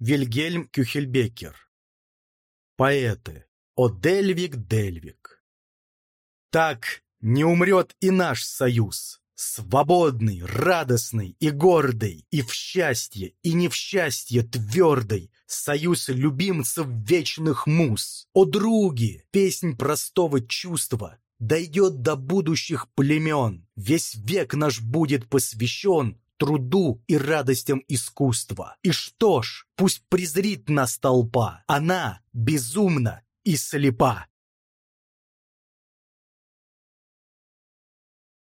Вильгельм Кюхельбекер. Поэты. О Дельвик Дельвик. Так не умрет и наш союз, свободный, радостный и гордый, и в счастье, и не в счастье твердый, союз любимцев вечных муз. О други, песнь простого чувства, дойдет до будущих племен, весь век наш будет посвящен труду и радостям искусства. И что ж, пусть презрит нас толпа, она безумна и слепа.